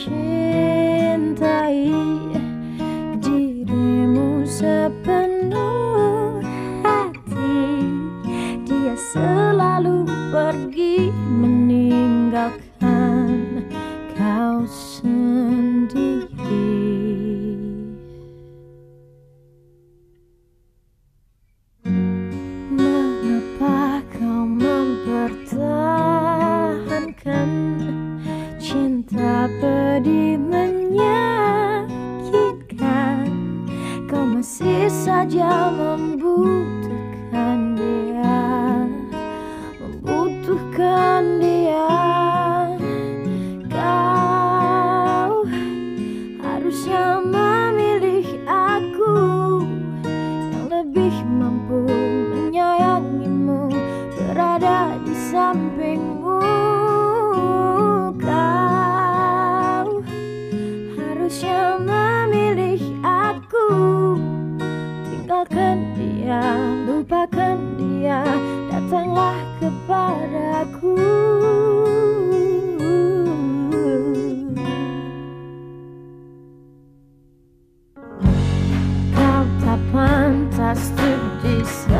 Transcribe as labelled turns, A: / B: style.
A: tak mencintai dirimu sepenuh hati. Dia selalu pergi harusnya memilih aku Yang lebih mampu menyayangimu Berada di sampingmu. Kau harusnya memilih aku. Tinggalkan dia, lupakan dia Datanglah kepadaku Christmas.